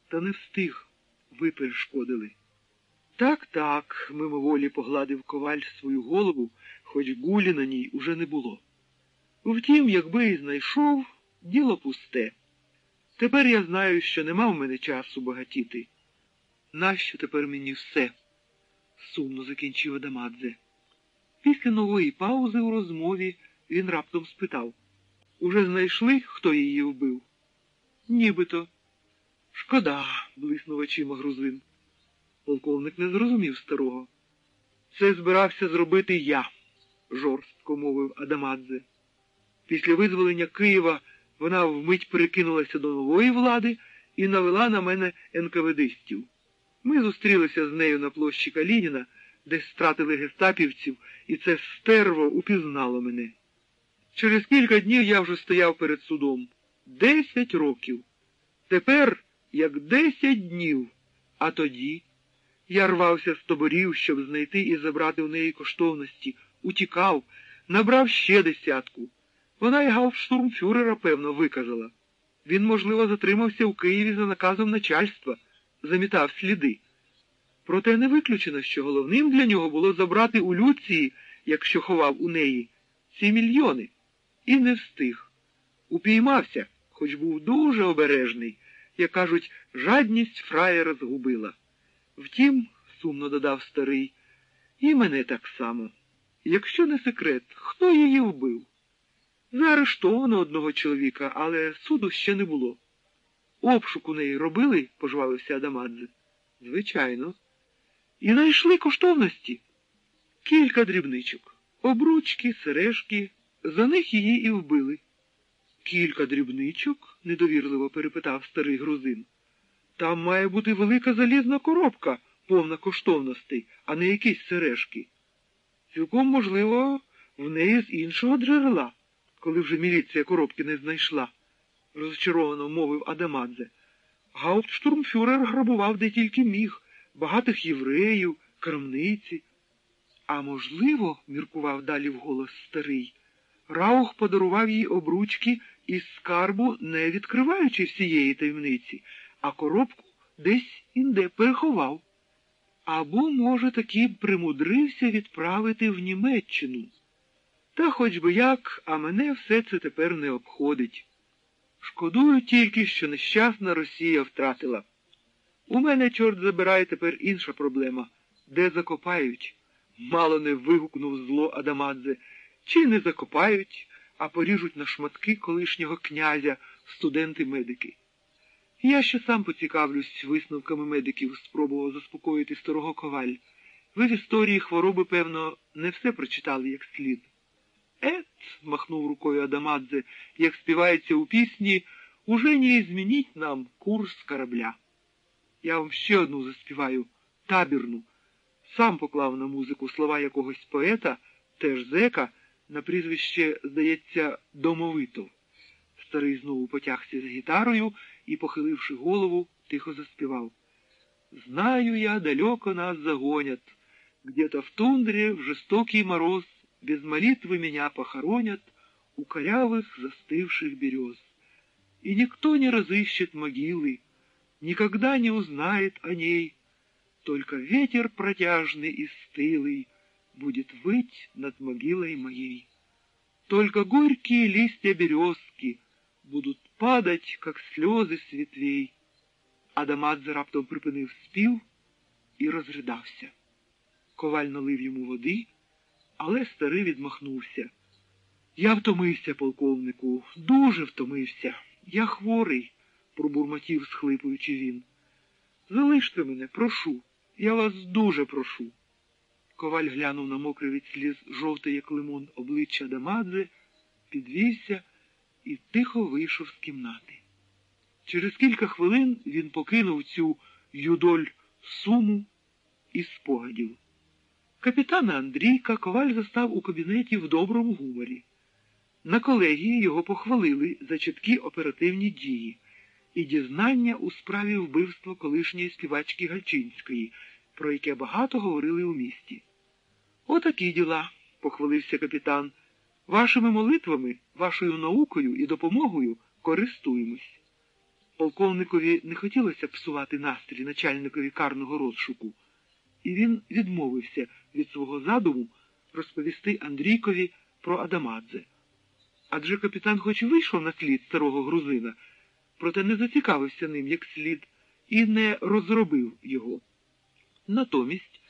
та не встиг, ви перешкодили. Так, так, мимоволі погладив коваль свою голову, хоч гулі на ній уже не було. Втім, якби і знайшов, діло пусте. Тепер я знаю, що нема в мене часу багатіти. Нащо тепер мені все? сумно закінчив Адамадзе. Після нової паузи у розмові він раптом спитав Уже знайшли, хто її вбив? Нібито. Шкода, блиснув очима грузин. Полковник не зрозумів старого. Це збирався зробити я, жорстко мовив Адамадзе. Після визволення Києва вона вмить перекинулася до нової влади і навела на мене НКВДистів. Ми зустрілися з нею на площі Калініна, де стратили гестапівців, і це стерво упізнало мене. Через кілька днів я вже стояв перед судом. Десять років. Тепер як десять днів. А тоді я рвався з тоборів, щоб знайти і забрати у неї коштовності, утікав, набрав ще десятку. Вона й гауптштурмфюрера, певно, виказала. Він, можливо, затримався у Києві за наказом начальства, замітав сліди. Проте не виключено, що головним для нього було забрати у Люції, якщо ховав у неї, ці мільйони. І не встиг. Упіймався, хоч був дуже обережний, як кажуть, жадність фраєра згубила. Втім, сумно додав старий, і мене так само. Якщо не секрет, хто її вбив? Заарештовано одного чоловіка, але суду ще не було. Обшук у неї робили, пожвавився Адамадзе. Звичайно. І знайшли коштовності. Кілька дрібничок. Обручки, сережки. За них її і вбили. Кілька дрібничок? недовірливо перепитав старий грузин. Там має бути велика залізна коробка, повна коштовностей, а не якісь сережки. Цілком, можливо, в неї з іншого джерела, коли вже міліція коробки не знайшла, розчаровано мовив Адамадзе. Гауптштурмфюрер грабував де тільки міг, багатих євреїв, крамниці. А можливо, міркував далі вголос старий, Раух подарував їй обручки із скарбу, не відкриваючи всієї таємниці, а коробку десь інде переховав. Або, може, таки примудрився відправити в Німеччину. Та хоч би як, а мене все це тепер не обходить. Шкодую тільки, що нещасна Росія втратила. У мене, чорт забирає, тепер інша проблема де закопають. Мало не вигукнув зло Адамадзе, чи не закопають, а поріжуть на шматки колишнього князя студенти-медики. Я ще сам поцікавлюсь висновками медиків, спробував заспокоїти старого коваль. Ви в історії хвороби, певно, не все прочитали як слід. Ет, махнув рукою Адамадзе, як співається у пісні, уже не змініть нам курс корабля. Я вам ще одну заспіваю табірну. Сам поклав на музику слова якогось поета, теж зека, на прізвище, здається, домовитов. Старий знову потягся з гітарою і, похиливши голову, тихо заспівав. Знаю я, далеко нас загонят, где-то в тундре в жестокий мороз без молитвы меня похоронят у корявых застывших берез. И никто не разыщет могилы, никогда не узнает о ней, только ветер протяжный и стылый будет выть над могилой моей. Только горькие листья березки будут падать, как сльози з ветвей. Адамадзе раптом припинив спів і розридався. Коваль налив йому води, але старий відмахнувся. Я втомився, полковнику, дуже втомився. Я хворий, пробурмотів, схлипуючи він. Залиште мене, прошу, я вас дуже прошу. Коваль глянув на мокре від сліз жовте, як лимон, обличчя Адамадзе, підвівся і тихо вийшов з кімнати. Через кілька хвилин він покинув цю юдоль суму і спогадів. Капітана Андрійка коваль застав у кабінеті в доброму гуморі. На колегії його похвалили за чіткі оперативні дії і дізнання у справі вбивства колишньої співачки Гальчинської, про яке багато говорили у місті. Отакі діла, похвалився капітан. Вашими молитвами, вашою наукою і допомогою користуємось. Полковникові не хотілося псувати настрій начальникові карного розшуку, і він відмовився від свого задуму розповісти Андрійкові про Адамадзе. Адже капітан хоч вийшов на слід старого грузина, проте не зацікавився ним як слід і не розробив його. Натомість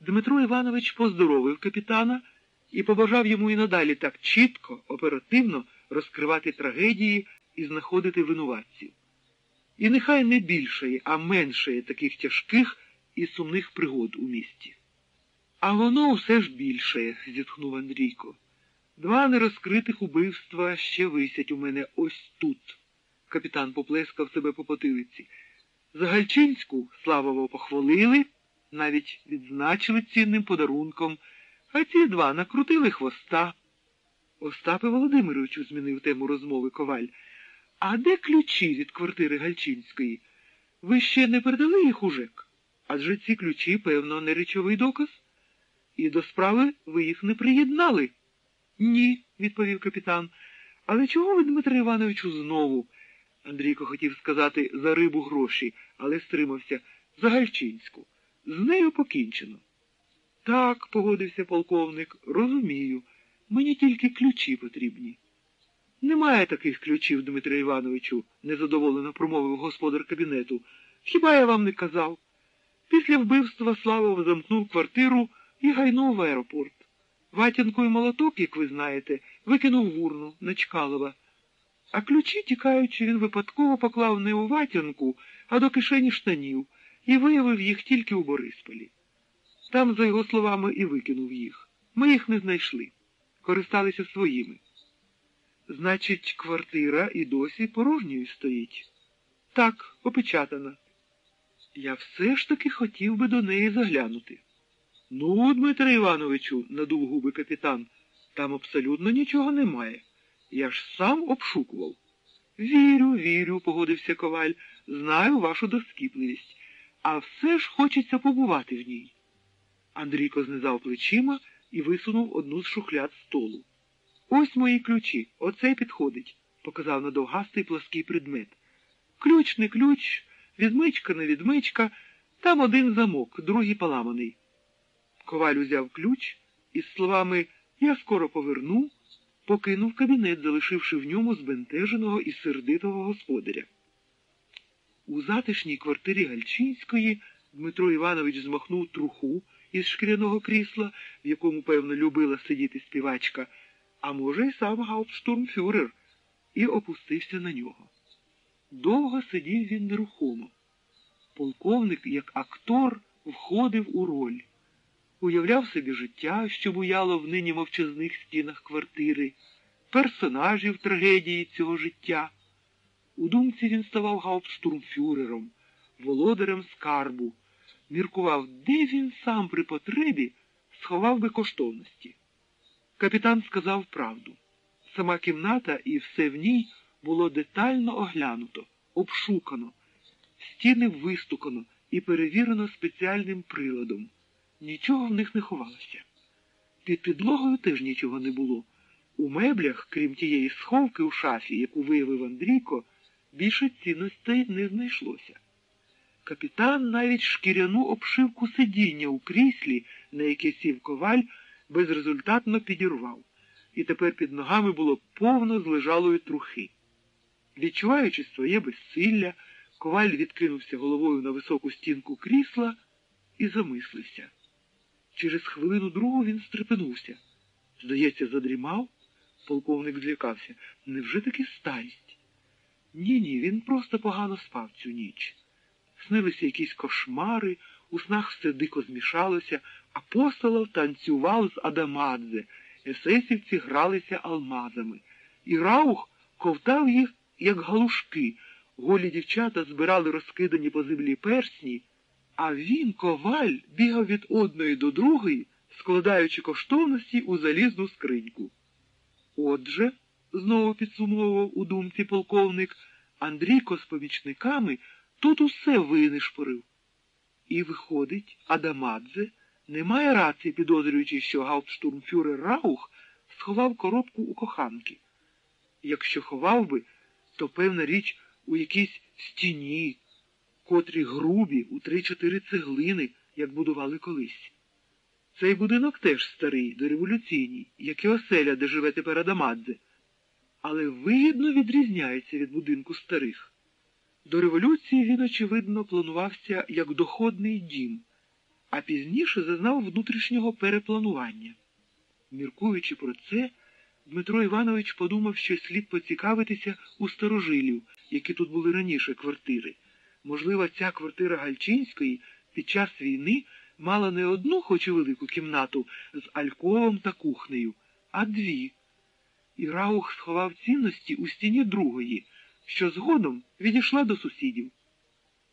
Дмитро Іванович поздоровив капітана і побажав йому і надалі так чітко, оперативно розкривати трагедії і знаходити винуватців. І нехай не більшає, а меншає таких тяжких і сумних пригод у місті. А воно все ж більшає, зітхнув Андрійко. Два нерозкритих убивства ще висять у мене ось тут. Капітан поплескав себе по потилиці. Загальчинську славово похвалили, навіть відзначили цінним подарунком, а ці два накрутили хвоста. Остапе Володимировичу змінив тему розмови коваль. А де ключі від квартири Гальчинської? Ви ще не передали їх у ЖЕК? Адже ці ключі, певно, не речовий доказ. І до справи ви їх не приєднали. Ні, відповів капітан. Але чого ви, Дмитре Івановичу, знову? Андрійко хотів сказати за рибу гроші, але стримався за Гальчинську. З нею покінчено. Так, погодився полковник, розумію. Мені тільки ключі потрібні. Немає таких ключів, Дмитре Івановичу, незадоволено промовив господар кабінету. Хіба я вам не казав? Після вбивства Славов замкнув квартиру і гайнув в аеропорт. Ватянку і молоток, як ви знаєте, викинув в урну на Чкалова. А ключі, тікаючи, він випадково поклав не у ватянку, а до кишені штанів і виявив їх тільки у Борисполі. Там, за його словами, і викинув їх. Ми їх не знайшли, користалися своїми. Значить, квартира і досі порожньою стоїть. Так, опечатана. Я все ж таки хотів би до неї заглянути. Ну, Дмитре Івановичу, надув губи капітан, там абсолютно нічого немає. Я ж сам обшукував. Вірю, вірю, погодився коваль, знаю вашу доскіпливість, а все ж хочеться побувати в ній. Андрійко знизав плечима і висунув одну з шухляд столу. Ось мої ключі, оцей підходить. показав на довгастий плаский предмет. Ключ не ключ, відмичка не відмичка, там один замок, другий поламаний. Коваль узяв ключ і з словами Я скоро поверну, покинув кабінет, залишивши в ньому збентеженого і сердитого господаря. У затишній квартирі Гальчинської Дмитро Іванович змахнув труху із шкіряного крісла, в якому, певно, любила сидіти співачка, а може, й сам гауптштурмфюрер, і опустився на нього. Довго сидів він нерухомо. Полковник, як актор, входив у роль, уявляв собі життя, що буяло в нині мовчазних стінах квартири, персонажів трагедії цього життя. У думці він ставав гауптштурмфюрером, володарем скарбу, міркував, де він сам при потребі сховав би коштовності. Капітан сказав правду. Сама кімната і все в ній було детально оглянуто, обшукано, стіни вистукано і перевірено спеціальним приладом. Нічого в них не ховалося. Під підлогою теж нічого не було. У меблях, крім тієї сховки у шафі, яку виявив Андрійко, більше цінностей не знайшлося. Капітан навіть шкіряну обшивку сидіння у кріслі, на яке сів коваль, безрезультатно підірвав, і тепер під ногами було повно злежалої трухи. Відчуваючи своє безсилля, коваль відкинувся головою на високу стінку крісла і замислився. Через хвилину другу він стрепенувся. Здається, задрімав. Полковник злякався. Невже таки старість? Ні, ні, він просто погано спав цю ніч. Снилися якісь кошмари, у снах все дико змішалося, апостолов танцював з Адамадзе, есесівці гралися алмазами, і Раух ковтав їх, як галушки. Голі дівчата збирали розкидані по землі персні, а він, коваль, бігав від одної до другої, складаючи коштовності у залізну скриньку. Отже, знову підсумовував у думці полковник, Андрійко з помічниками тут усе винишпорив. І виходить, Адамадзе не має рації, підозрюючи, що гауптштурмфюрер Раух сховав коробку у коханки. Якщо ховав би, то певна річ у якійсь стіні, котрі грубі у три-чотири цеглини, як будували колись. Цей будинок теж старий, дореволюційний, як і оселя, де живе тепер Адамадзе, але вигідно відрізняється від будинку старих. До революції він, очевидно, планувався як доходний дім, а пізніше зазнав внутрішнього перепланування. Міркуючи про це, Дмитро Іванович подумав, що слід поцікавитися у старожилів, які тут були раніше квартири. Можливо, ця квартира Гальчинської під час війни мала не одну, хоч і велику кімнату з альковом та кухнею, а дві. І Раух сховав цінності у стіні другої, що згодом відійшла до сусідів.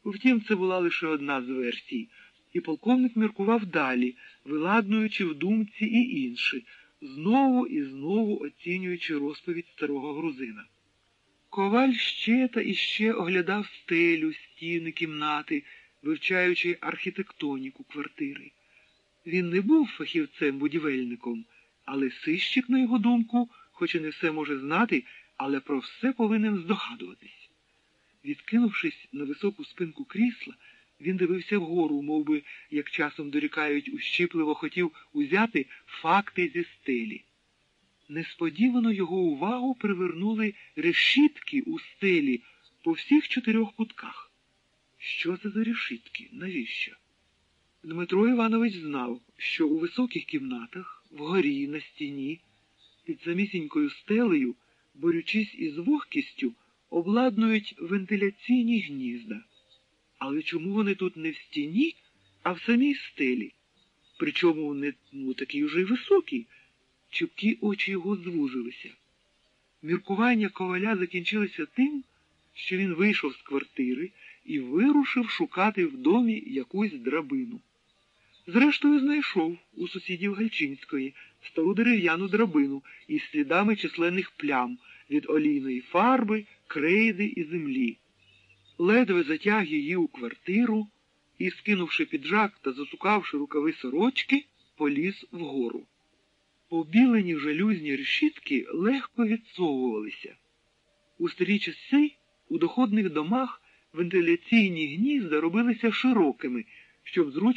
Втім, це була лише одна з версій, і полковник міркував далі, виладнуючи в думці і інші, знову і знову оцінюючи розповідь старого грузина. Коваль ще та іще оглядав стелю, стіни, кімнати, вивчаючи архітектоніку квартири. Він не був фахівцем-будівельником, але сищик, на його думку, хоч і не все може знати, але про все повинен здогадуватись. Відкинувшись на високу спинку крісла, він дивився вгору, мов би, як часом дорікають, ущипливо хотів узяти факти зі стелі. Несподівано його увагу привернули решітки у стелі по всіх чотирьох кутках. Що це за решітки? Навіщо? Дмитро Іванович знав, що у високих кімнатах, вгорі, на стіні, під самісінькою стелею, борючись із вогкістю, обладнують вентиляційні гнізда. Але чому вони тут не в стіні, а в самій стелі? Причому не ну, такі вже й високі, чіпкі очі його звузилися. Міркування коваля закінчилося тим, що він вийшов з квартири і вирушив шукати в домі якусь драбину. Зрештою, знайшов у сусідів Гальчинської стару дерев'яну драбину із слідами численних плям від олійної фарби, крейди і землі. Ледве затяг її у квартиру і, скинувши піджак та засукавши рукави сорочки, поліз вгору. Побілені жалюзні решітки легко відсовувалися. У старі часи у доходних домах вентиляційні гнізда робилися широкими, щоб зручно